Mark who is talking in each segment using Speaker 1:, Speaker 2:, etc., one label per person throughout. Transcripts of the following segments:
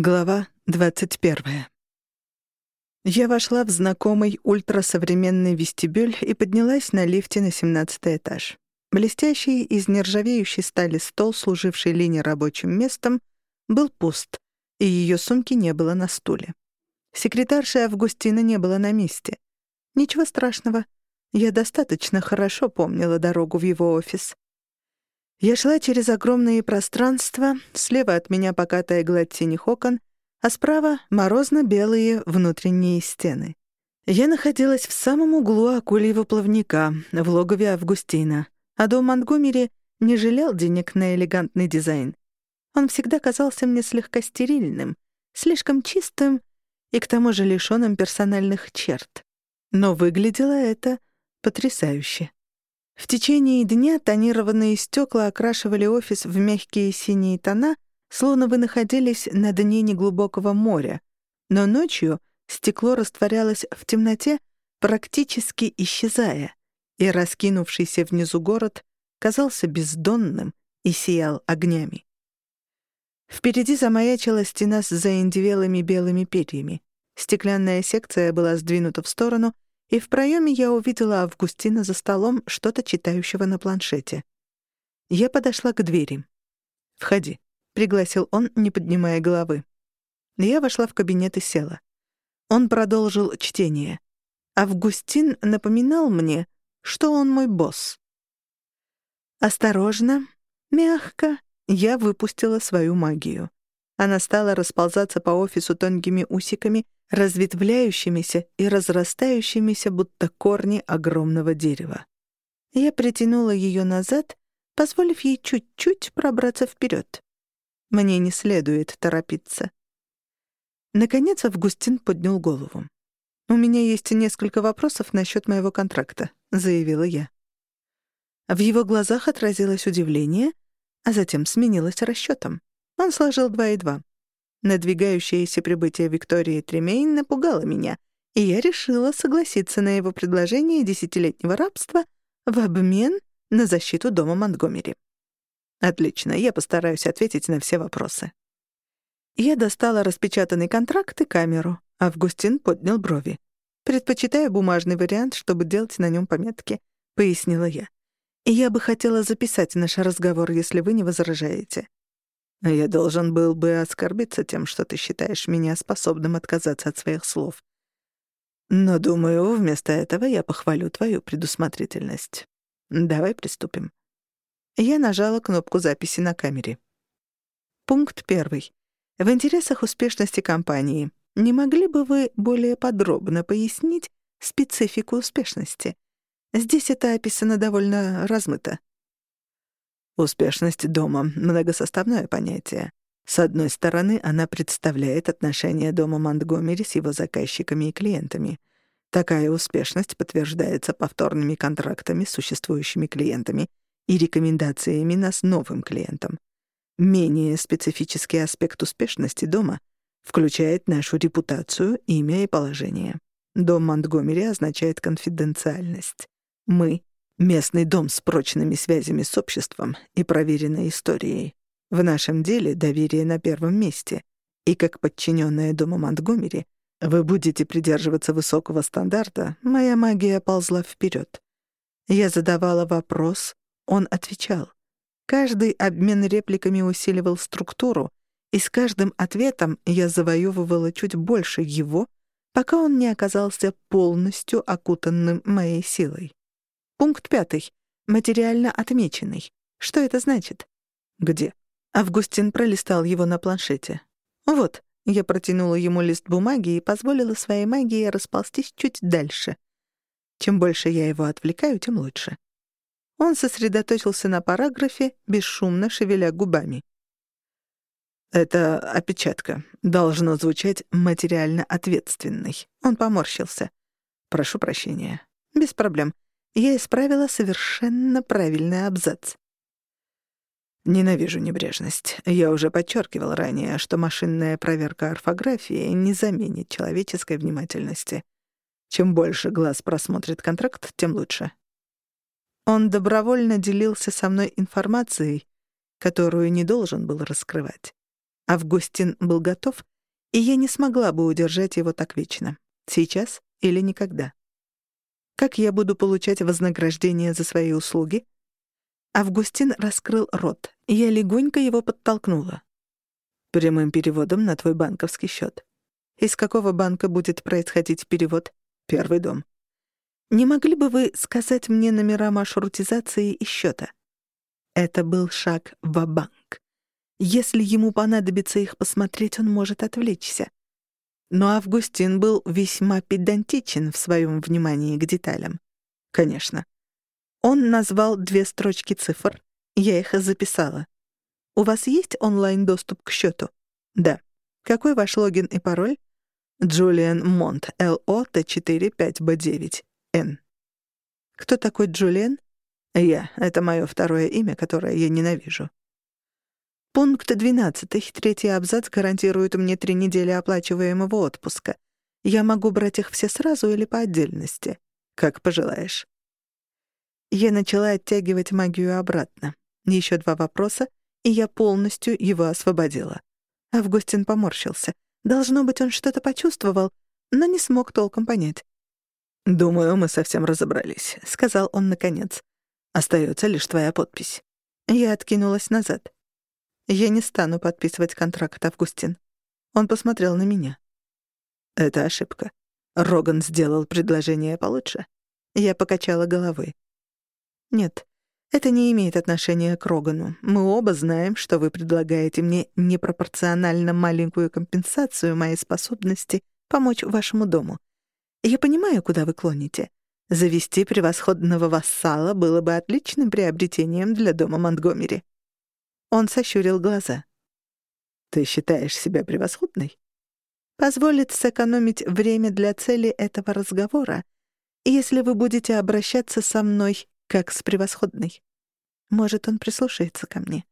Speaker 1: Глава 21. Я вошла в знакомый ультрасовременный вестибюль и поднялась на лифте на 17 этаж. Блестящий из нержавеющей стали стол, служивший Лине рабочим местом, был пуст, и ее сумки не было на стуле. Секретарши Августина не было на месте. Ничего страшного. Я достаточно хорошо помнила дорогу в его офис. Я шла через огромные пространства, слева от меня покатая гладь синих окон, а справа — морозно-белые внутренние стены. Я находилась в самом углу акульего плавника, в логове Августина, а дом Монтгомери не жалел денег на элегантный дизайн. Он всегда казался мне слегка стерильным, слишком чистым и к тому же лишённым персональных черт. Но выглядело это потрясающе. В течение дня тонированные стекла окрашивали офис в мягкие синие тона, словно вы находились на дне неглубокого моря. Но ночью стекло растворялось в темноте, практически исчезая, и раскинувшийся внизу город казался бездонным и сиял огнями. Впереди замаячила стена с заиндевелыми белыми перьями. Стеклянная секция была сдвинута в сторону — и в проеме я увидела Августина за столом, что-то читающего на планшете. Я подошла к двери. «Входи», — пригласил он, не поднимая головы. Я вошла в кабинет и села. Он продолжил чтение. Августин напоминал мне, что он мой босс. Осторожно, мягко я выпустила свою магию. Она стала расползаться по офису тонкими усиками — разветвляющимися и разрастающимися, будто корни огромного дерева. Я притянула ее назад, позволив ей чуть-чуть пробраться вперед. Мне не следует торопиться. Наконец Августин поднял голову. «У меня есть несколько вопросов насчет моего контракта», — заявила я. В его глазах отразилось удивление, а затем сменилось расчетом. Он сложил два и два. Надвигающееся прибытие Виктории Тремейн напугало меня, и я решила согласиться на его предложение десятилетнего рабства в обмен на защиту дома Монтгомери. Отлично, я постараюсь ответить на все вопросы. Я достала распечатанный контракт и камеру. Августин поднял брови. «Предпочитаю бумажный вариант, чтобы делать на нем пометки», — пояснила я. «И я бы хотела записать наш разговор, если вы не возражаете». Я должен был бы оскорбиться тем, что ты считаешь меня способным отказаться от своих слов. Но, думаю, вместо этого я похвалю твою предусмотрительность. Давай приступим. Я нажала кнопку записи на камере. Пункт первый. В интересах успешности компании не могли бы вы более подробно пояснить специфику успешности? Здесь это описано довольно размыто. Успешность дома — многосоставное понятие. С одной стороны, она представляет отношения дома Монтгомери с его заказчиками и клиентами. Такая успешность подтверждается повторными контрактами с существующими клиентами и рекомендациями нас новым клиентам. Менее специфический аспект успешности дома включает нашу репутацию, имя и положение. Дом Монтгомери означает конфиденциальность. Мы Местный дом с прочными связями с обществом и проверенной историей. В нашем деле доверие на первом месте. И как подчиненная дома Монтгомери, вы будете придерживаться высокого стандарта, моя магия ползла вперед. Я задавала вопрос, он отвечал. Каждый обмен репликами усиливал структуру, и с каждым ответом я завоевывала чуть больше его, пока он не оказался полностью окутанным моей силой. Пункт пятый. Материально отмеченный. Что это значит? Где? Августин пролистал его на планшете. Вот. Я протянула ему лист бумаги и позволила своей магии расползтись чуть дальше. Чем больше я его отвлекаю, тем лучше. Он сосредоточился на параграфе, бесшумно шевеля губами. «Это опечатка. Должно звучать материально ответственный». Он поморщился. «Прошу прощения». «Без проблем я исправила совершенно правильный абзац. Ненавижу небрежность. Я уже подчеркивал ранее, что машинная проверка орфографии не заменит человеческой внимательности. Чем больше глаз просмотрит контракт, тем лучше. Он добровольно делился со мной информацией, которую не должен был раскрывать. Августин был готов, и я не смогла бы удержать его так вечно. Сейчас или никогда. Как я буду получать вознаграждение за свои услуги? Августин раскрыл рот, я легонько его подтолкнула. Прямым переводом на твой банковский счет. Из какого банка будет происходить перевод? Первый дом. Не могли бы вы сказать мне номера маршрутизации и счета? Это был шаг в банк Если ему понадобится их посмотреть, он может отвлечься. Но Августин был весьма педантичен в своем внимании к деталям. Конечно. Он назвал две строчки цифр. Я их записала. У вас есть онлайн-доступ к счету? Да. Какой ваш логин и пароль? Джулиан Монт, ЛО Т4-5Б9, Н. Кто такой Джулиан? Я. Это мое второе имя, которое я ненавижу. Пункт 12. Третий абзац гарантирует мне три недели оплачиваемого отпуска. Я могу брать их все сразу или по отдельности. Как пожелаешь. Я начала оттягивать магию обратно. Еще два вопроса, и я полностью его освободила. Августин поморщился. Должно быть, он что-то почувствовал, но не смог толком понять. «Думаю, мы совсем разобрались», — сказал он наконец. «Остается лишь твоя подпись». Я откинулась назад. «Я не стану подписывать контракт, Августин». Он посмотрел на меня. «Это ошибка. Роган сделал предложение получше». Я покачала головой. «Нет, это не имеет отношения к Рогану. Мы оба знаем, что вы предлагаете мне непропорционально маленькую компенсацию моей способности помочь вашему дому. Я понимаю, куда вы клоните. Завести превосходного вассала было бы отличным приобретением для дома Монтгомери». Он сощурил глаза. «Ты считаешь себя превосходной?» «Позволит сэкономить время для цели этого разговора, если вы будете обращаться со мной как с превосходной. Может, он прислушается ко мне.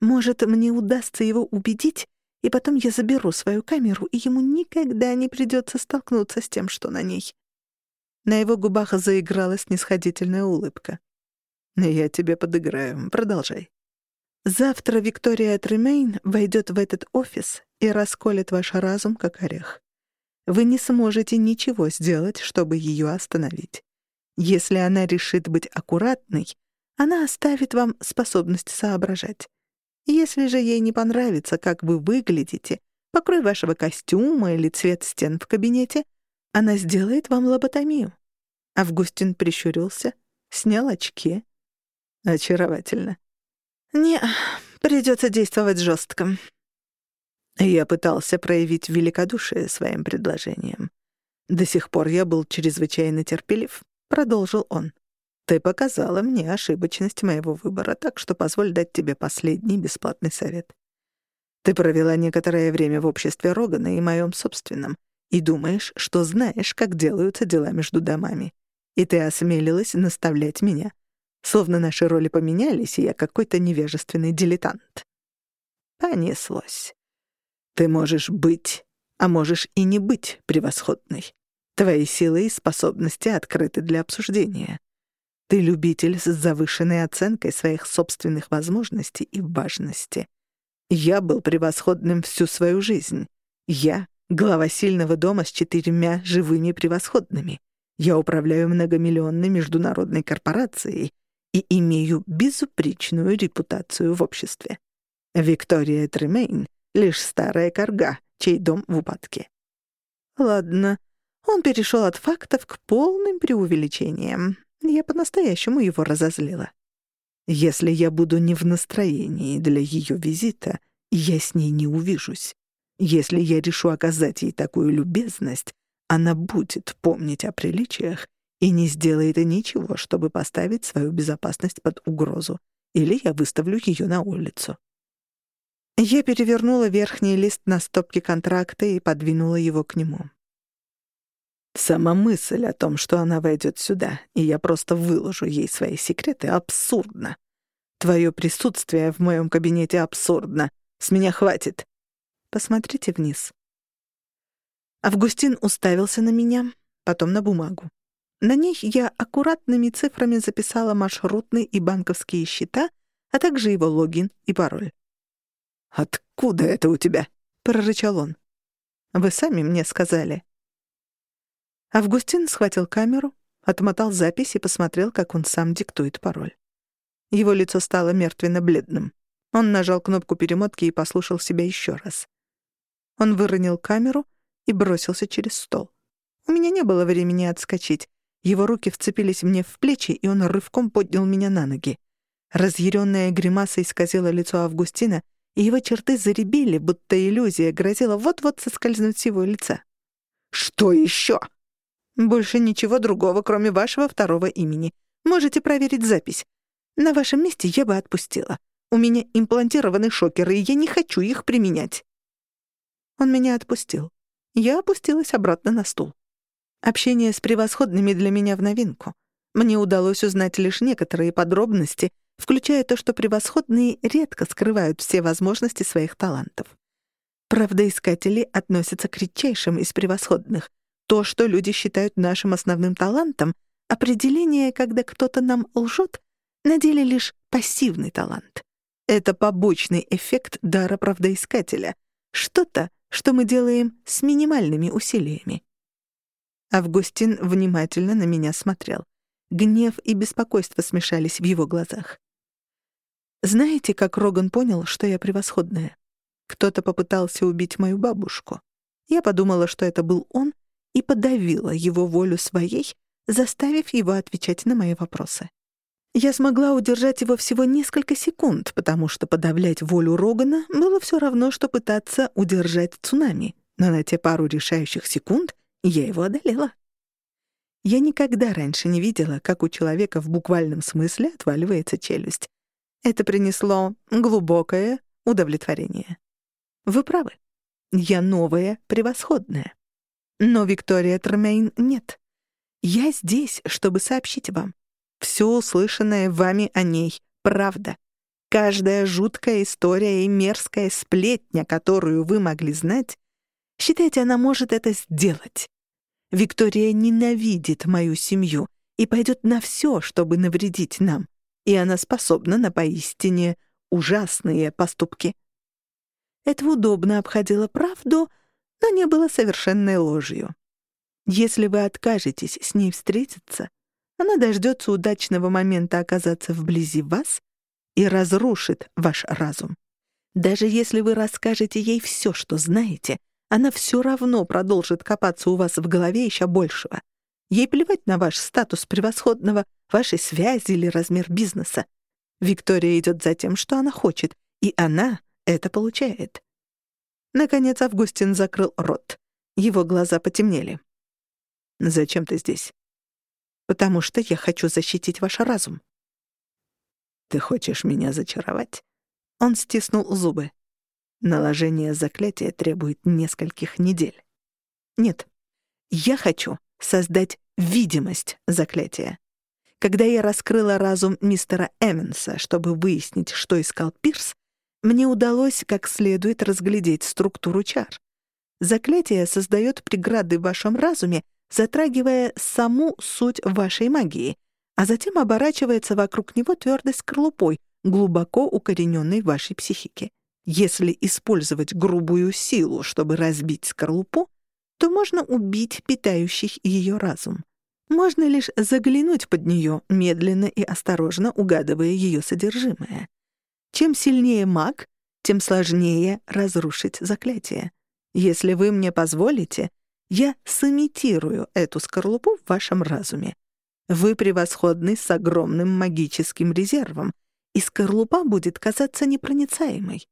Speaker 1: Может, мне удастся его убедить, и потом я заберу свою камеру, и ему никогда не придется столкнуться с тем, что на ней. На его губах заиграла снисходительная улыбка. «Я тебе подыграю. Продолжай». «Завтра Виктория Тремейн войдет в этот офис и расколет ваш разум, как орех. Вы не сможете ничего сделать, чтобы ее остановить. Если она решит быть аккуратной, она оставит вам способность соображать. Если же ей не понравится, как вы выглядите, покрой вашего костюма или цвет стен в кабинете, она сделает вам лоботомию. Августин прищурился, снял очки. Очаровательно. Не, придется действовать жестко. Я пытался проявить великодушие своим предложением. До сих пор я был чрезвычайно терпелив. — продолжил он. «Ты показала мне ошибочность моего выбора, так что позволь дать тебе последний бесплатный совет. Ты провела некоторое время в обществе Рогана и моем собственном, и думаешь, что знаешь, как делаются дела между домами. И ты осмелилась наставлять меня. Словно наши роли поменялись, и я какой-то невежественный дилетант. Понеслось. Ты можешь быть, а можешь и не быть превосходной. Твои силы и способности открыты для обсуждения. Ты любитель с завышенной оценкой своих собственных возможностей и важности. Я был превосходным всю свою жизнь. Я — глава сильного дома с четырьмя живыми превосходными. Я управляю многомиллионной международной корпорацией и имею безупречную репутацию в обществе. Виктория Тремейн — лишь старая корга, чей дом в упадке. Ладно, он перешел от фактов к полным преувеличениям. Я по-настоящему его разозлила. Если я буду не в настроении для ее визита, я с ней не увижусь. Если я решу оказать ей такую любезность, она будет помнить о приличиях и не сделает ничего, чтобы поставить свою безопасность под угрозу. Или я выставлю ее на улицу. Я перевернула верхний лист на стопке контракта и подвинула его к нему. Сама мысль о том, что она войдет сюда, и я просто выложу ей свои секреты, абсурдна. Твое присутствие в моем кабинете абсурдно. С меня хватит. Посмотрите вниз. Августин уставился на меня, потом на бумагу. На ней я аккуратными цифрами записала маршрутные и банковские счета, а также его логин и пароль. «Откуда это у тебя?» — прорычал он. «Вы сами мне сказали». Августин схватил камеру, отмотал запись и посмотрел, как он сам диктует пароль. Его лицо стало мертвенно-бледным. Он нажал кнопку перемотки и послушал себя еще раз. Он выронил камеру и бросился через стол. У меня не было времени отскочить. Его руки вцепились мне в плечи, и он рывком поднял меня на ноги. Разъяренная гримаса исказила лицо Августина, и его черты заребили, будто иллюзия грозила вот-вот соскользнуть с его лица. «Что еще?» «Больше ничего другого, кроме вашего второго имени. Можете проверить запись. На вашем месте я бы отпустила. У меня имплантированы шокеры, и я не хочу их применять». Он меня отпустил. Я опустилась обратно на стул. Общение с превосходными для меня в новинку. Мне удалось узнать лишь некоторые подробности, включая то, что превосходные редко скрывают все возможности своих талантов. Правдоискатели относятся к редчайшим из превосходных. То, что люди считают нашим основным талантом, определение, когда кто-то нам лжет, на деле лишь пассивный талант. Это побочный эффект дара правдоискателя. Что-то, что мы делаем с минимальными усилиями. Августин внимательно на меня смотрел. Гнев и беспокойство смешались в его глазах. Знаете, как Роган понял, что я превосходная? Кто-то попытался убить мою бабушку. Я подумала, что это был он, и подавила его волю своей, заставив его отвечать на мои вопросы. Я смогла удержать его всего несколько секунд, потому что подавлять волю Рогана было все равно, что пытаться удержать цунами, но на те пару решающих секунд я его одолела. Я никогда раньше не видела, как у человека в буквальном смысле отваливается челюсть. Это принесло глубокое удовлетворение. Вы правы. Я новая, превосходная. Но Виктория Термейн нет. Я здесь, чтобы сообщить вам. Все услышанное вами о ней — правда. Каждая жуткая история и мерзкая сплетня, которую вы могли знать, считайте, она может это сделать. Виктория ненавидит мою семью и пойдет на все, чтобы навредить нам, и она способна на поистине ужасные поступки. Это удобно обходило правду, но не было совершенной ложью. Если вы откажетесь с ней встретиться, она дождется удачного момента оказаться вблизи вас и разрушит ваш разум. Даже если вы расскажете ей все, что знаете, она все равно продолжит копаться у вас в голове еще большего. Ей плевать на ваш статус превосходного, ваши связи или размер бизнеса. Виктория идет за тем, что она хочет, и она это получает. Наконец Августин закрыл рот. Его глаза потемнели. «Зачем ты здесь?» «Потому что я хочу защитить ваш разум». «Ты хочешь меня зачаровать?» Он стиснул зубы. Наложение заклятия требует нескольких недель. Нет, я хочу создать видимость заклятия. Когда я раскрыла разум мистера Эванса, чтобы выяснить, что искал Пирс, мне удалось как следует разглядеть структуру чар. Заклятие создает преграды в вашем разуме, затрагивая саму суть вашей магии, а затем оборачивается вокруг него твердой скорлупой, глубоко укорененной в вашей психике. Если использовать грубую силу, чтобы разбить скорлупу, то можно убить питающих ее разум. Можно лишь заглянуть под нее, медленно и осторожно угадывая ее содержимое. Чем сильнее маг, тем сложнее разрушить заклятие. Если вы мне позволите, я сымитирую эту скорлупу в вашем разуме. Вы превосходны с огромным магическим резервом, и скорлупа будет казаться непроницаемой.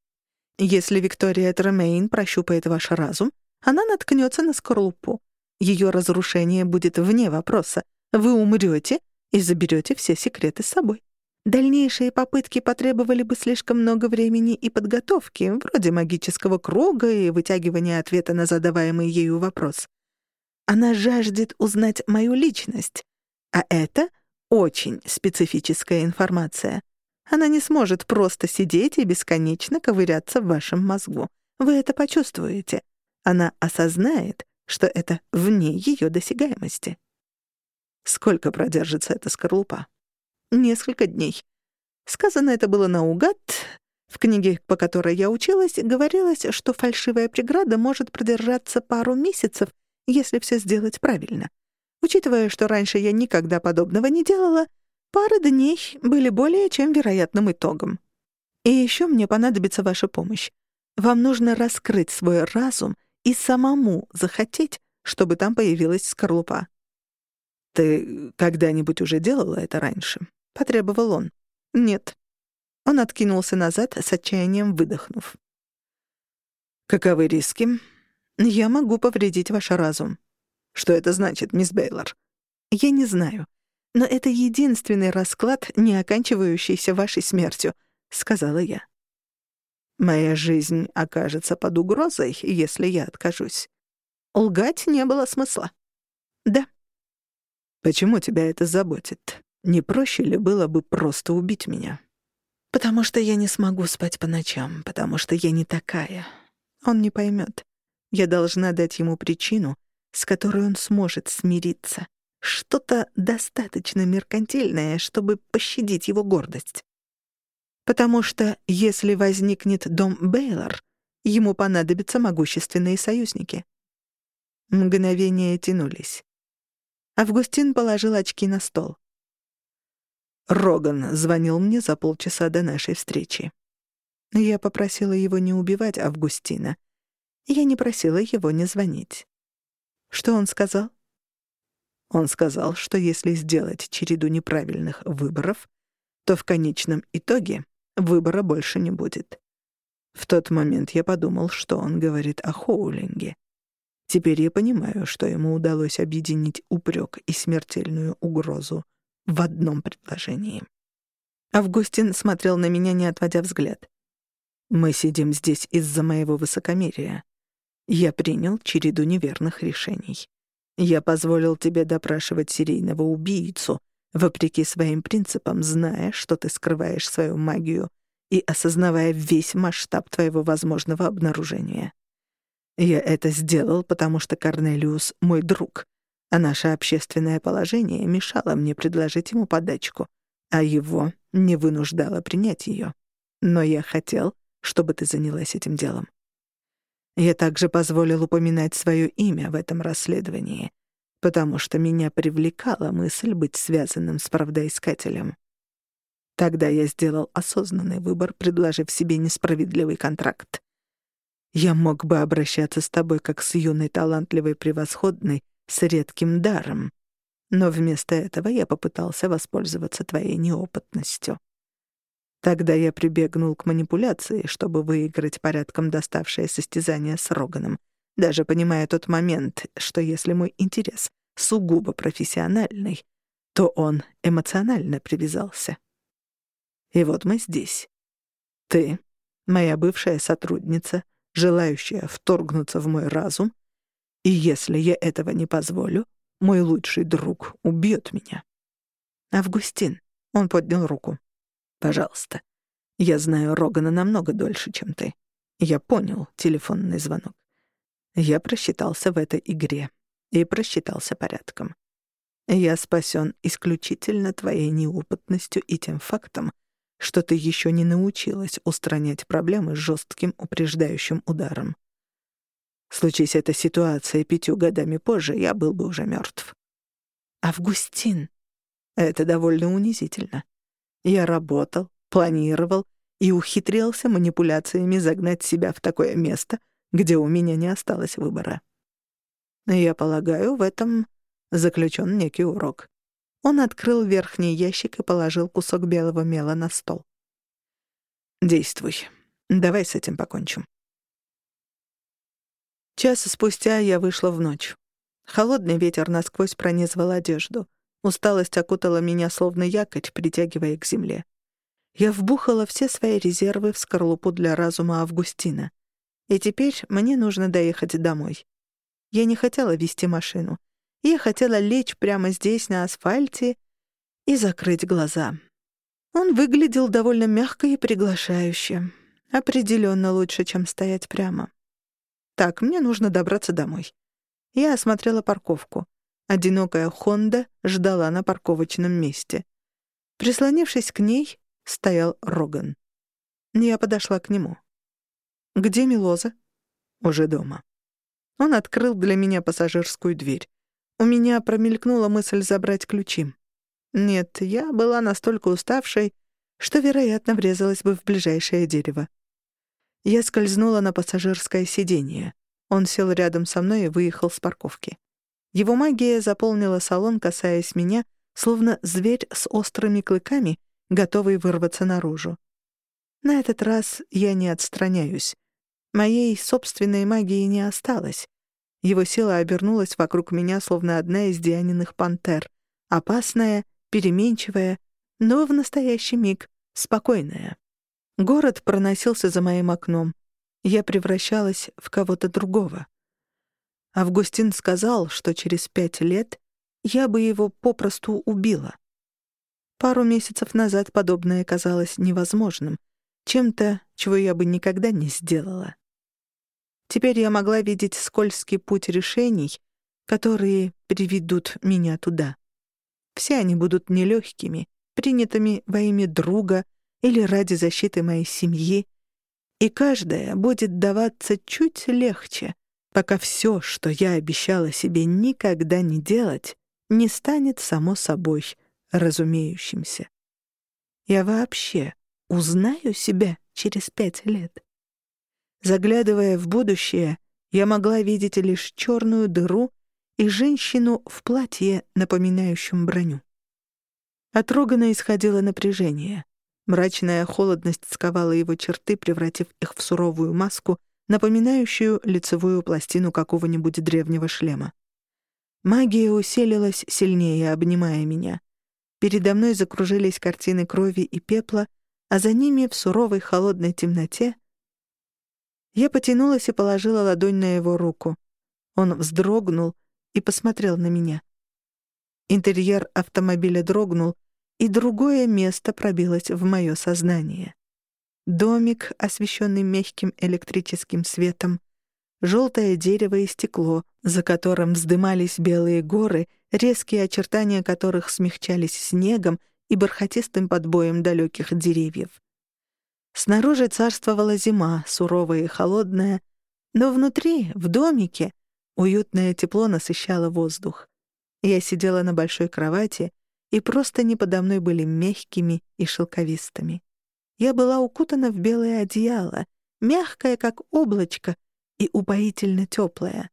Speaker 1: Если Виктория Тремейн прощупает ваш разум, она наткнется на скорлупу. Ее разрушение будет вне вопроса. Вы умрете и заберете все секреты с собой. Дальнейшие попытки потребовали бы слишком много времени и подготовки, вроде магического круга и вытягивания ответа на задаваемый ею вопрос. Она жаждет узнать мою личность, а это очень специфическая информация. Она не сможет просто сидеть и бесконечно ковыряться в вашем мозгу. Вы это почувствуете. Она осознает, что это вне ее досягаемости. Сколько продержится эта скорлупа? Несколько дней. Сказано это было наугад, В книге, по которой я училась, говорилось, что фальшивая преграда может продержаться пару месяцев, если все сделать правильно. Учитывая, что раньше я никогда подобного не делала, пара дней были более чем вероятным итогом. И еще мне понадобится ваша помощь. Вам нужно раскрыть свой разум и самому захотеть, чтобы там появилась скорлупа. «Ты когда-нибудь уже делала это раньше?» — потребовал он. «Нет». Он откинулся назад, с отчаянием выдохнув. «Каковы риски?» «Я могу повредить ваш разум». «Что это значит, мисс Бейлор?» «Я не знаю. Но это единственный расклад, не оканчивающийся вашей смертью», — сказала я. Моя жизнь окажется под угрозой, если я откажусь. Лгать не было смысла. Да. Почему тебя это заботит? Не проще ли было бы просто убить меня? Потому что я не смогу спать по ночам, потому что я не такая. Он не поймет. Я должна дать ему причину, с которой он сможет смириться. Что-то достаточно меркантильное, чтобы пощадить его гордость. Потому что если возникнет дом Бейлор, ему понадобятся могущественные союзники. Мгновения тянулись. Августин положил очки на стол. Роган звонил мне за полчаса до нашей встречи. Я попросила его не убивать Августина. Я не просила его не звонить. Что он сказал? Он сказал, что если сделать череду неправильных выборов, то в конечном итоге Выбора больше не будет. В тот момент я подумал, что он говорит о Хоулинге. Теперь я понимаю, что ему удалось объединить упрек и смертельную угрозу в одном предложении. Августин смотрел на меня, не отводя взгляд. «Мы сидим здесь из-за моего высокомерия. Я принял череду неверных решений. Я позволил тебе допрашивать серийного убийцу, вопреки своим принципам, зная, что ты скрываешь свою магию и осознавая весь масштаб твоего возможного обнаружения. Я это сделал, потому что Корнелиус — мой друг, а наше общественное положение мешало мне предложить ему подачку, а его не вынуждало принять ее. Но я хотел, чтобы ты занялась этим делом. Я также позволил упоминать свое имя в этом расследовании — потому что меня привлекала мысль быть связанным с правдоискателем. Тогда я сделал осознанный выбор, предложив себе несправедливый контракт. Я мог бы обращаться с тобой как с юной, талантливой, превосходной, с редким даром. Но вместо этого я попытался воспользоваться твоей неопытностью. Тогда я прибегнул к манипуляции, чтобы выиграть порядком доставшее состязание с Роганом, даже понимая тот момент, что если мой интерес сугубо профессиональный, то он эмоционально привязался. И вот мы здесь. Ты, моя бывшая сотрудница, желающая вторгнуться в мой разум, и если я этого не позволю, мой лучший друг убьет меня. Августин, он поднял руку. Пожалуйста. Я знаю Рогана намного дольше, чем ты. Я понял телефонный звонок. Я просчитался в этой игре и просчитался порядком. Я спасен исключительно твоей неопытностью и тем фактом, что ты еще не научилась устранять проблемы жестким упреждающим ударом. Случись эта ситуация пятью годами позже, я был бы уже мертв. Августин. Это довольно унизительно. Я работал, планировал и ухитрился манипуляциями загнать себя в такое место, где у меня не осталось выбора. Я полагаю, в этом заключен некий урок. Он открыл верхний ящик и положил кусок белого мела на стол. «Действуй. Давай с этим покончим». Час спустя я вышла в ночь. Холодный ветер насквозь пронизывал одежду. Усталость окутала меня словно якорь, притягивая к земле. Я вбухала все свои резервы в скорлупу для разума Августина. И теперь мне нужно доехать домой. Я не хотела вести машину. Я хотела лечь прямо здесь, на асфальте, и закрыть глаза. Он выглядел довольно мягко и приглашающе. Определенно лучше, чем стоять прямо. Так, мне нужно добраться домой. Я осмотрела парковку. Одинокая «Хонда» ждала на парковочном месте. Прислонившись к ней, стоял Роган. Я подошла к нему. «Где Милоза?» «Уже дома». Он открыл для меня пассажирскую дверь. У меня промелькнула мысль забрать ключи. Нет, я была настолько уставшей, что, вероятно, врезалась бы в ближайшее дерево. Я скользнула на пассажирское сиденье. Он сел рядом со мной и выехал с парковки. Его магия заполнила салон, касаясь меня, словно зверь с острыми клыками, готовый вырваться наружу. На этот раз я не отстраняюсь. Моей собственной магии не осталось. Его сила обернулась вокруг меня, словно одна из Дианиных пантер. Опасная, переменчивая, но в настоящий миг спокойная. Город проносился за моим окном. Я превращалась в кого-то другого. Августин сказал, что через пять лет я бы его попросту убила. Пару месяцев назад подобное казалось невозможным, чем-то, чего я бы никогда не сделала. Теперь я могла видеть скользкий путь решений, которые приведут меня туда. Все они будут нелегкими, принятыми во имя друга или ради защиты моей семьи, и каждая будет даваться чуть легче, пока все, что я обещала себе никогда не делать, не станет само собой разумеющимся. Я вообще узнаю себя через пять лет. Заглядывая в будущее, я могла видеть лишь черную дыру и женщину в платье, напоминающем броню. От Рогана исходило напряжение. Мрачная холодность сковала его черты, превратив их в суровую маску, напоминающую лицевую пластину какого-нибудь древнего шлема. Магия усилилась сильнее, обнимая меня. Передо мной закружились картины крови и пепла, а за ними в суровой холодной темноте я потянулась и положила ладонь на его руку. Он вздрогнул и посмотрел на меня. Интерьер автомобиля дрогнул, и другое место пробилось в мое сознание. Домик, освещенный мягким электрическим светом, желтое дерево и стекло, за которым вздымались белые горы, резкие очертания которых смягчались снегом и бархатистым подбоем далеких деревьев. Снаружи царствовала зима, суровая и холодная, но внутри, в домике, уютное тепло насыщало воздух. Я сидела на большой кровати, и просто не подо мной были мягкими и шелковистыми. Я была укутана в белое одеяло, мягкое, как облачко, и упоительно теплое.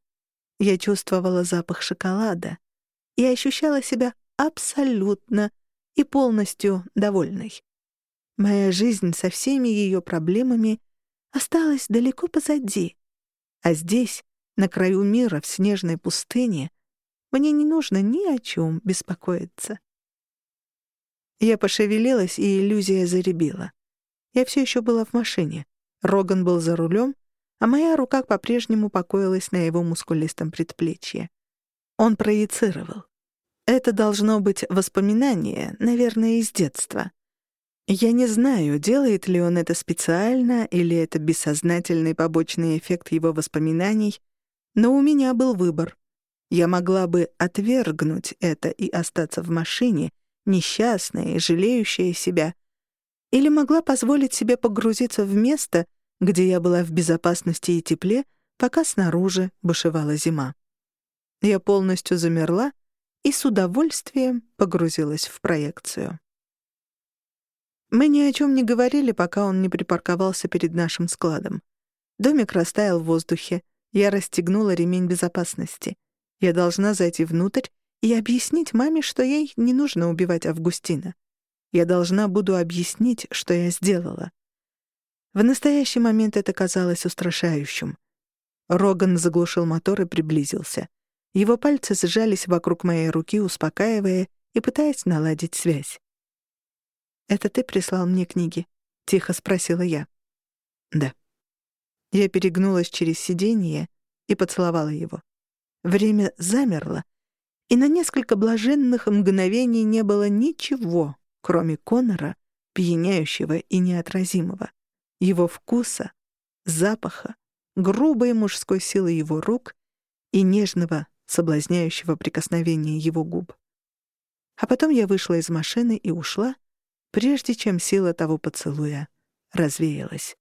Speaker 1: Я чувствовала запах шоколада и ощущала себя абсолютно и полностью довольной. Моя жизнь со всеми ее проблемами осталась далеко позади. А здесь, на краю мира, в снежной пустыне, мне не нужно ни о чем беспокоиться. Я пошевелилась, и иллюзия заребила. Я все еще была в машине. Роган был за рулем, а моя рука по-прежнему покоилась на его мускулистом предплечье. Он проецировал. Это должно быть воспоминание, наверное, из детства. Я не знаю, делает ли он это специально или это бессознательный побочный эффект его воспоминаний, но у меня был выбор. Я могла бы отвергнуть это и остаться в машине, несчастная и жалеющая себя, или могла позволить себе погрузиться в место, где я была в безопасности и тепле, пока снаружи бушевала зима. Я полностью замерла и с удовольствием погрузилась в проекцию. Мы ни о чем не говорили, пока он не припарковался перед нашим складом. Домик растаял в воздухе. Я расстегнула ремень безопасности. Я должна зайти внутрь и объяснить маме, что ей не нужно убивать Августина. Я должна буду объяснить, что я сделала. В настоящий момент это казалось устрашающим. Роган заглушил мотор и приблизился. Его пальцы сжались вокруг моей руки, успокаивая и пытаясь наладить связь. «Это ты прислал мне книги?» — тихо спросила я. «Да». Я перегнулась через сиденье и поцеловала его. Время замерло, и на несколько блаженных мгновений не было ничего, кроме Конора, пьяняющего и неотразимого, его вкуса, запаха, грубой мужской силы его рук и нежного, соблазняющего прикосновения его губ. А потом я вышла из машины и ушла, прежде чем сила того поцелуя развеялась.